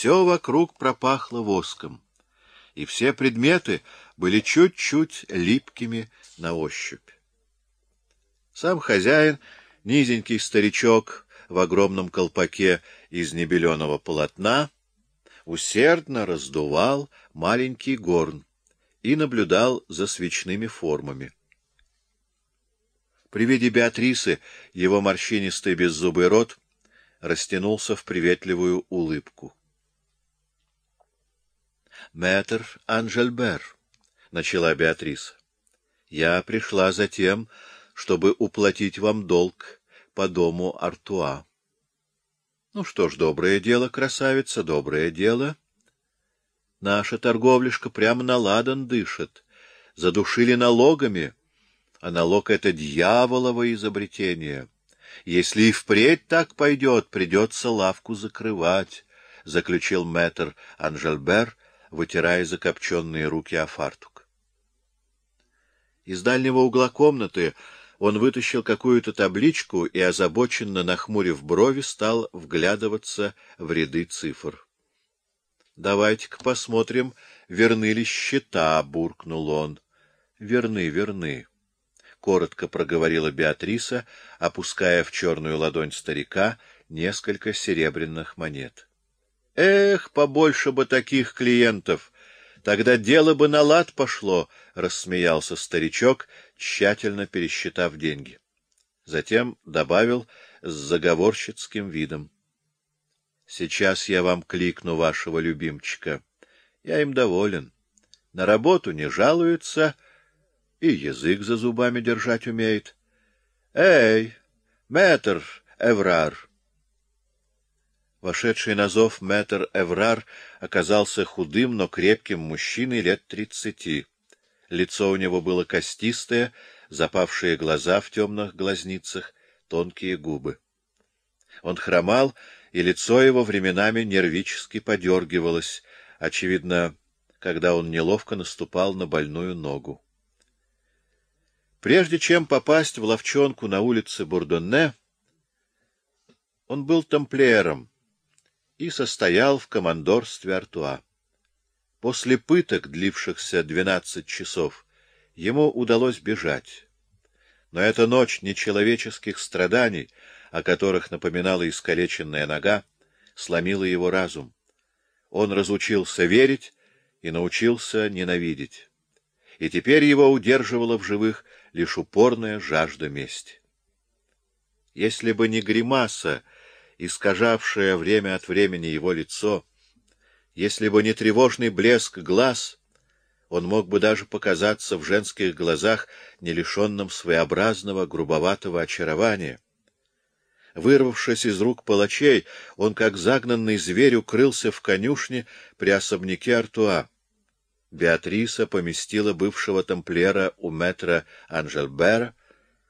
Все вокруг пропахло воском, и все предметы были чуть-чуть липкими на ощупь. Сам хозяин, низенький старичок в огромном колпаке из небеленого полотна, усердно раздувал маленький горн и наблюдал за свечными формами. При виде Беатрисы его морщинистый беззубый рот растянулся в приветливую улыбку. — Мэтр Анжельбер, — начала Беатриса, — я пришла за тем, чтобы уплатить вам долг по дому Артуа. — Ну что ж, доброе дело, красавица, доброе дело. Наша торговляшка прямо на ладан дышит. Задушили налогами — а налог — это дьяволово изобретение. Если и впредь так пойдет, придется лавку закрывать, — заключил мэтр Анжельбер, вытирая закопченные руки о фартук. Из дальнего угла комнаты он вытащил какую-то табличку и, озабоченно нахмурив брови, стал вглядываться в ряды цифр. — Давайте-ка посмотрим, верны ли счета, — буркнул он. — Верны, верны. — коротко проговорила Беатриса, опуская в черную ладонь старика несколько серебряных монет. — Эх, побольше бы таких клиентов! Тогда дело бы на лад пошло, — рассмеялся старичок, тщательно пересчитав деньги. Затем добавил с заговорщицким видом. — Сейчас я вам кликну вашего любимчика. Я им доволен. На работу не жалуются, — и язык за зубами держать умеет. Эй, мэтр Эврар! Вошедший на зов мэтр Эврар оказался худым, но крепким мужчиной лет тридцати. Лицо у него было костистое, запавшие глаза в темных глазницах, тонкие губы. Он хромал, и лицо его временами нервически подергивалось, очевидно, когда он неловко наступал на больную ногу. Прежде чем попасть в ловчонку на улице Бурдонне, он был тамплиером и состоял в командорстве Артуа. После пыток, длившихся двенадцать часов, ему удалось бежать. Но эта ночь нечеловеческих страданий, о которых напоминала искалеченная нога, сломила его разум. Он разучился верить и научился ненавидеть. И теперь его удерживала в живых лишь упорная жажда мести. Если бы не гримаса, искажавшая время от времени его лицо, если бы не тревожный блеск глаз, он мог бы даже показаться в женских глазах не лишенным своеобразного грубоватого очарования. Вырвавшись из рук палачей, он, как загнанный зверь, укрылся в конюшне при особняке Артуа. Беатриса поместила бывшего тамплиера у мэтра Анжельбера,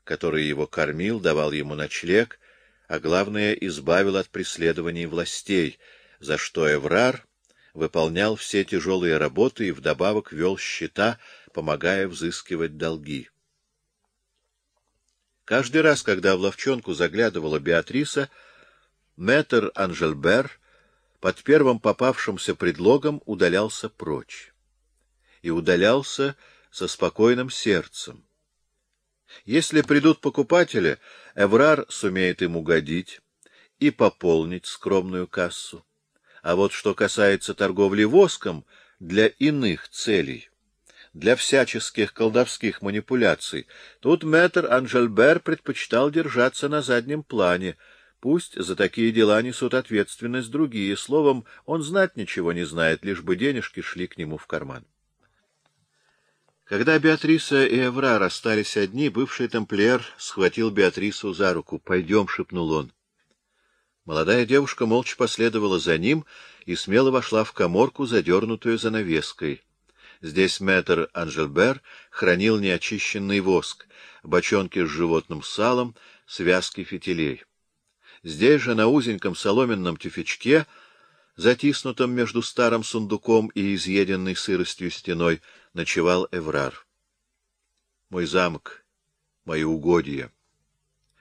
который его кормил, давал ему ночлег, а главное, избавил от преследований властей, за что Эврар выполнял все тяжелые работы и вдобавок вел счета, помогая взыскивать долги. Каждый раз, когда в ловчонку заглядывала Беатриса, мэтр Анжельбер под первым попавшимся предлогом удалялся прочь и удалялся со спокойным сердцем. Если придут покупатели, Эврар сумеет им угодить и пополнить скромную кассу. А вот что касается торговли воском для иных целей, для всяческих колдовских манипуляций, тут мэтр Анжельбер предпочитал держаться на заднем плане, Пусть за такие дела несут ответственность другие. Словом, он знать ничего не знает, лишь бы денежки шли к нему в карман. Когда Беатриса и Эвра расстались одни, бывший тамплиер схватил Беатрису за руку. — Пойдем, — шепнул он. Молодая девушка молча последовала за ним и смело вошла в коморку, задернутую занавеской. Здесь мэтр Анжельбер хранил неочищенный воск, бочонки с животным салом, связки фитилей. Здесь же, на узеньком соломенном тюфячке, затиснутом между старым сундуком и изъеденной сыростью стеной, ночевал Эврар. Мой замок, мои угодья.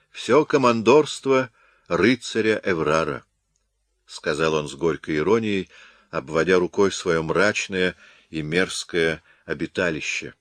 Все командорство рыцаря Эврара. сказал он с горькой иронией, обводя рукой свое мрачное и мерзкое обиталище.